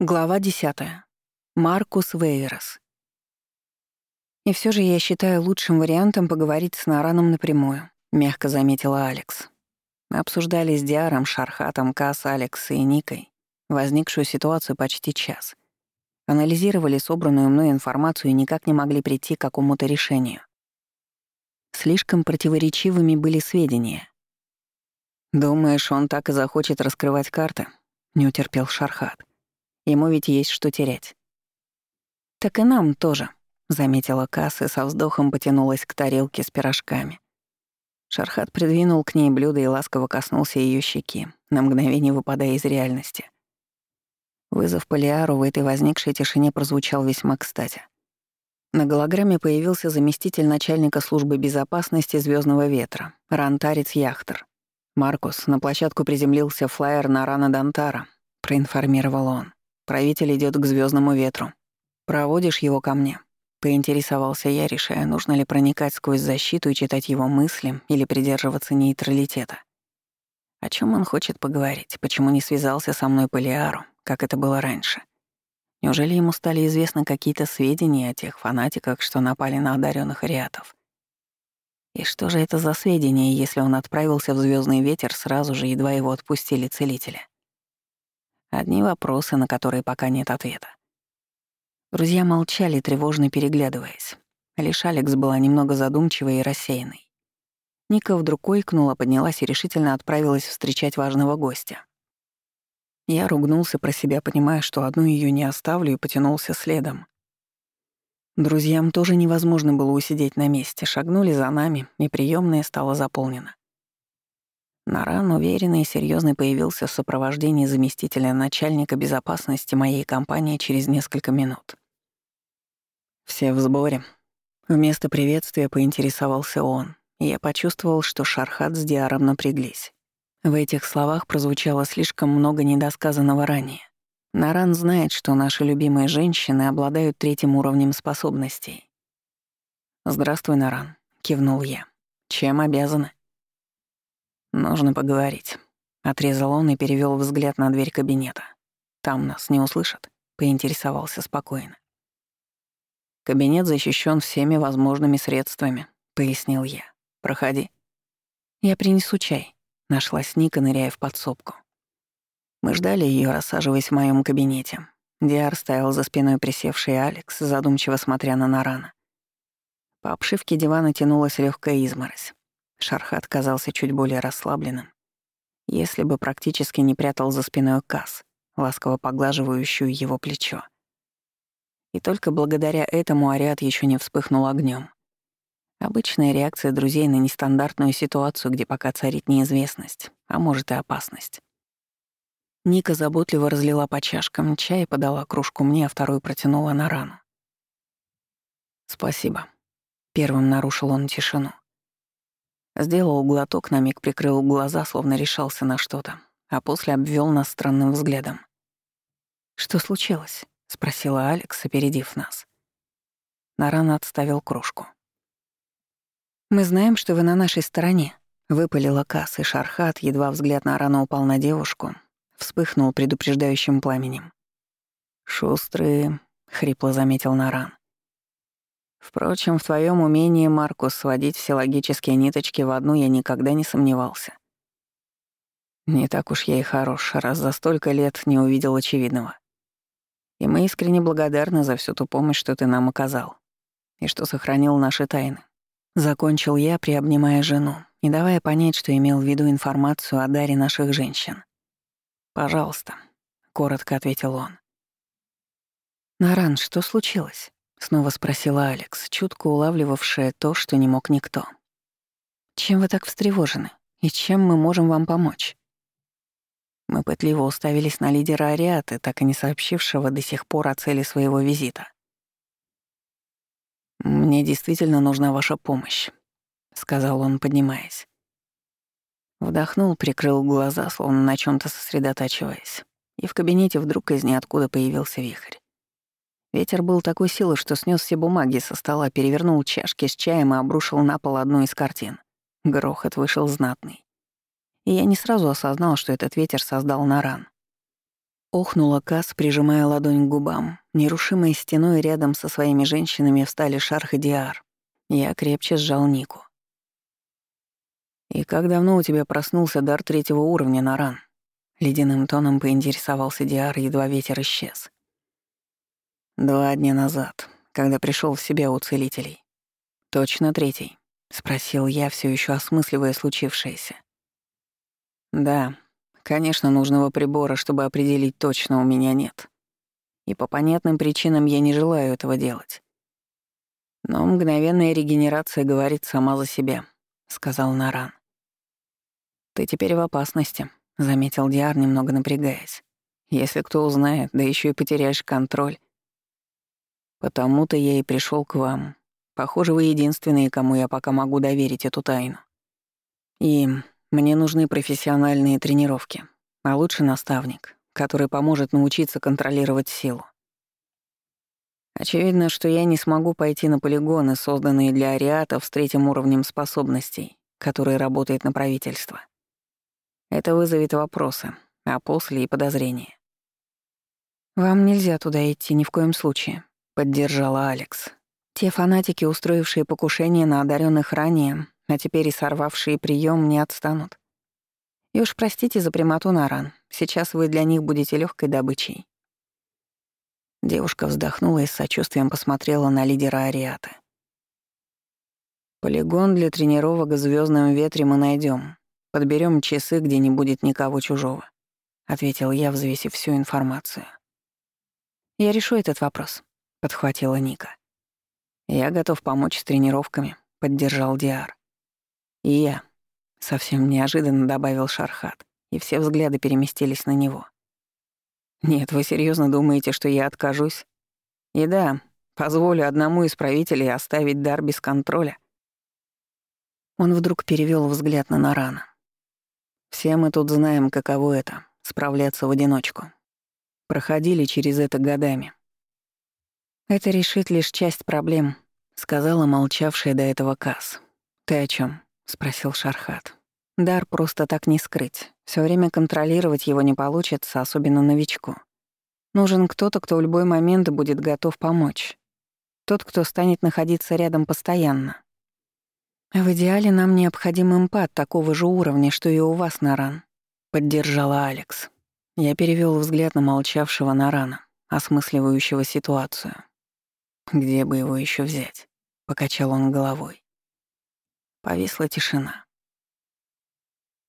Глава 10. Маркус Вейрос. «И все же я считаю лучшим вариантом поговорить с Нараном напрямую», — мягко заметила Алекс. Мы обсуждали с Диаром, Шархатом, Касс, Алекс и Никой возникшую ситуацию почти час. Анализировали собранную мной информацию и никак не могли прийти к какому-то решению. Слишком противоречивыми были сведения. «Думаешь, он так и захочет раскрывать карты?» — не утерпел Шархат. Ему ведь есть что терять. «Так и нам тоже», — заметила Касс и со вздохом потянулась к тарелке с пирожками. Шархат придвинул к ней блюдо и ласково коснулся ее щеки, на мгновение выпадая из реальности. Вызов Полиару в этой возникшей тишине прозвучал весьма кстати. На голограмме появился заместитель начальника службы безопасности Звездного ветра, Рантарец Яхтер. «Маркус, на площадку приземлился флайер на Рана Дантара», — проинформировал он. Правитель идет к звездному ветру. Проводишь его ко мне?» Поинтересовался я, решая, нужно ли проникать сквозь защиту и читать его мысли или придерживаться нейтралитета. О чем он хочет поговорить? Почему не связался со мной по Лиару, как это было раньше? Неужели ему стали известны какие-то сведения о тех фанатиках, что напали на одаренных ариатов? И что же это за сведения, если он отправился в звездный ветер сразу же, едва его отпустили целители? Одни вопросы, на которые пока нет ответа. Друзья молчали, тревожно переглядываясь. Лишь Алекс была немного задумчивой и рассеянной. Ника вдруг ойкнула, поднялась и решительно отправилась встречать важного гостя. Я ругнулся про себя, понимая, что одну ее не оставлю, и потянулся следом. Друзьям тоже невозможно было усидеть на месте, шагнули за нами, и приемная стала заполнена. Наран уверенный и серьезный появился в сопровождении заместителя начальника безопасности моей компании через несколько минут. Все в сборе. Вместо приветствия поинтересовался он, и я почувствовал, что Шархат с Диаром напряглись. В этих словах прозвучало слишком много недосказанного ранее. Наран знает, что наши любимые женщины обладают третьим уровнем способностей. «Здравствуй, Наран», — кивнул я. «Чем обязаны?» «Нужно поговорить», — отрезал он и перевел взгляд на дверь кабинета. «Там нас не услышат», — поинтересовался спокойно. «Кабинет защищен всеми возможными средствами», — пояснил я. «Проходи». «Я принесу чай», — нашлась Ника, ныряя в подсобку. Мы ждали ее, рассаживаясь в моем кабинете. Диар стоял за спиной присевший Алекс, задумчиво смотря на Нарана. По обшивке дивана тянулась легкая изморозь. Шархат казался чуть более расслабленным, если бы практически не прятал за спиной Касс, ласково поглаживающую его плечо. И только благодаря этому Ариат еще не вспыхнул огнем. Обычная реакция друзей на нестандартную ситуацию, где пока царит неизвестность, а может и опасность. Ника заботливо разлила по чашкам чай и подала кружку мне, а вторую протянула на рану. «Спасибо». Первым нарушил он тишину. Сделал глоток, на миг прикрыл глаза, словно решался на что-то, а после обвел нас странным взглядом. «Что случилось?» — спросила Алекс, опередив нас. Наран отставил кружку. «Мы знаем, что вы на нашей стороне», — выпалила Касс, и Шархат, едва взгляд на Нарана упал на девушку, вспыхнул предупреждающим пламенем. «Шустрые», — хрипло заметил Наран. Впрочем, в твоем умении, Маркус, сводить все логические ниточки в одну я никогда не сомневался. Не так уж я и хорош, раз за столько лет не увидел очевидного. И мы искренне благодарны за всю ту помощь, что ты нам оказал, и что сохранил наши тайны. Закончил я, приобнимая жену, и давая понять, что имел в виду информацию о даре наших женщин. «Пожалуйста», — коротко ответил он. «Наран, что случилось?» Снова спросила Алекс, чутко улавливавшая то, что не мог никто. «Чем вы так встревожены? И чем мы можем вам помочь?» Мы пытливо уставились на лидера Ариаты, так и не сообщившего до сих пор о цели своего визита. «Мне действительно нужна ваша помощь», — сказал он, поднимаясь. Вдохнул, прикрыл глаза, словно на чем то сосредотачиваясь, и в кабинете вдруг из ниоткуда появился вихрь. Ветер был такой силы, что снес все бумаги со стола, перевернул чашки с чаем и обрушил на пол одну из картин. Грохот вышел знатный. И я не сразу осознал, что этот ветер создал Наран. Охнула Кас, прижимая ладонь к губам. Нерушимой стеной рядом со своими женщинами встали Шарх и Диар. Я крепче сжал Нику. «И как давно у тебя проснулся дар третьего уровня, Наран?» Ледяным тоном поинтересовался Диар, едва ветер исчез. «Два дня назад, когда пришел в себя у целителей. Точно третий?» — спросил я, все еще осмысливая случившееся. «Да, конечно, нужного прибора, чтобы определить точно, у меня нет. И по понятным причинам я не желаю этого делать. Но мгновенная регенерация говорит сама за себя», — сказал Наран. «Ты теперь в опасности», — заметил Диар, немного напрягаясь. «Если кто узнает, да еще и потеряешь контроль». «Потому-то я и пришел к вам. Похоже, вы единственные, кому я пока могу доверить эту тайну. И мне нужны профессиональные тренировки, а лучше наставник, который поможет научиться контролировать силу. Очевидно, что я не смогу пойти на полигоны, созданные для ариатов с третьим уровнем способностей, который работает на правительство. Это вызовет вопросы, а после и подозрения. «Вам нельзя туда идти ни в коем случае», — поддержала Алекс. «Те фанатики, устроившие покушение на одаренных ранее, а теперь и сорвавшие прием, не отстанут. И уж простите за прямоту Наран, сейчас вы для них будете легкой добычей». Девушка вздохнула и с сочувствием посмотрела на лидера Ариаты. «Полигон для тренировок в звездном ветре мы найдем, Подберем часы, где не будет никого чужого», — ответил я, взвесив всю информацию. «Я решу этот вопрос», — подхватила Ника. «Я готов помочь с тренировками», — поддержал Диар. «И я», — совсем неожиданно добавил Шархат, и все взгляды переместились на него. «Нет, вы серьезно думаете, что я откажусь? И да, позволю одному из правителей оставить дар без контроля». Он вдруг перевел взгляд на Нарана. Все мы тут знаем, каково это — справляться в одиночку. Проходили через это годами. «Это решит лишь часть проблем», — сказала молчавшая до этого Касс. «Ты о чем? спросил Шархат. «Дар просто так не скрыть. Все время контролировать его не получится, особенно новичку. Нужен кто-то, кто в любой момент будет готов помочь. Тот, кто станет находиться рядом постоянно. «В идеале нам необходим импат такого же уровня, что и у вас, Наран», — поддержала Алекс. Я перевёл взгляд на молчавшего Нарана, осмысливающего ситуацию. «Где бы его ещё взять?» — покачал он головой. Повисла тишина.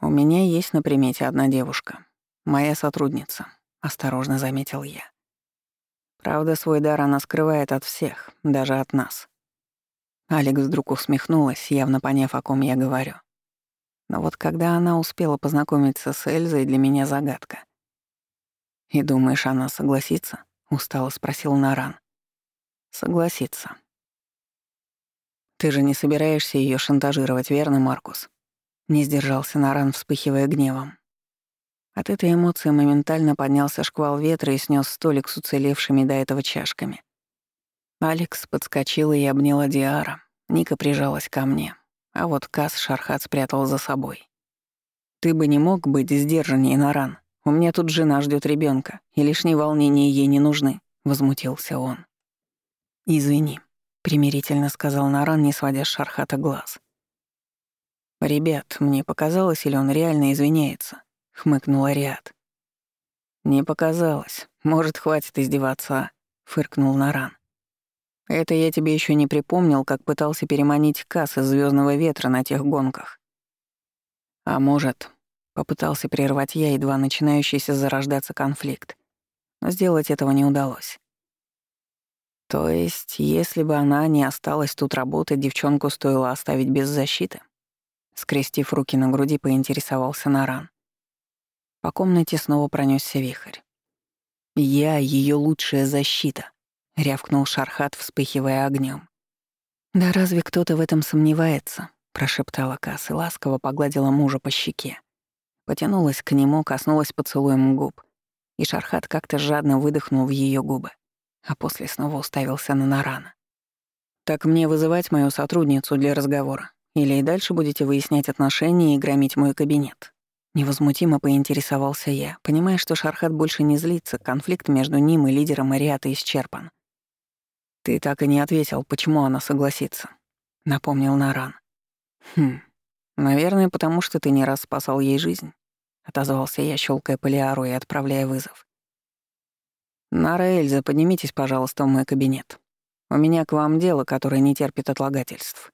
«У меня есть на примете одна девушка, моя сотрудница», — осторожно заметил я. Правда, свой дар она скрывает от всех, даже от нас. Алекс вдруг усмехнулась, явно поняв, о ком я говорю. Но вот когда она успела познакомиться с Эльзой, для меня загадка. «И думаешь, она согласится?» — устало спросил Наран. «Согласится». «Ты же не собираешься ее шантажировать, верно, Маркус?» Не сдержался Наран, вспыхивая гневом. От этой эмоции моментально поднялся шквал ветра и снес столик с уцелевшими до этого чашками. Алекс подскочила и обняла Диара. Ника прижалась ко мне, а вот Кас Шархат спрятал за собой. «Ты бы не мог быть сдержаннее, Наран. У меня тут жена ждет ребенка, и лишние волнения ей не нужны», — возмутился он. «Извини», — примирительно сказал Наран, не сводя с Шархата глаз. «Ребят, мне показалось, или он реально извиняется?» — хмыкнул Ариат. «Не показалось. Может, хватит издеваться», а?» — фыркнул Наран. Это я тебе еще не припомнил, как пытался переманить Касс из звездного ветра на тех гонках. А может, попытался прервать я едва начинающийся зарождаться конфликт. Но сделать этого не удалось. То есть, если бы она не осталась тут работать, девчонку стоило оставить без защиты? Скрестив руки на груди, поинтересовался Наран. По комнате снова пронесся вихрь. Я — ее лучшая защита. — рявкнул Шархат, вспыхивая огнем. «Да разве кто-то в этом сомневается?» — прошептала Касс и ласково погладила мужа по щеке. Потянулась к нему, коснулась поцелуем губ, и Шархат как-то жадно выдохнул в ее губы, а после снова уставился на Нарана. «Так мне вызывать мою сотрудницу для разговора? Или и дальше будете выяснять отношения и громить мой кабинет?» Невозмутимо поинтересовался я, понимая, что Шархат больше не злится, конфликт между ним и лидером Ариата исчерпан. «Ты так и не ответил, почему она согласится», — напомнил Наран. «Хм, наверное, потому что ты не раз спасал ей жизнь», — отозвался я, щелкая полиару и отправляя вызов. «Нара Эльза, поднимитесь, пожалуйста, в мой кабинет. У меня к вам дело, которое не терпит отлагательств».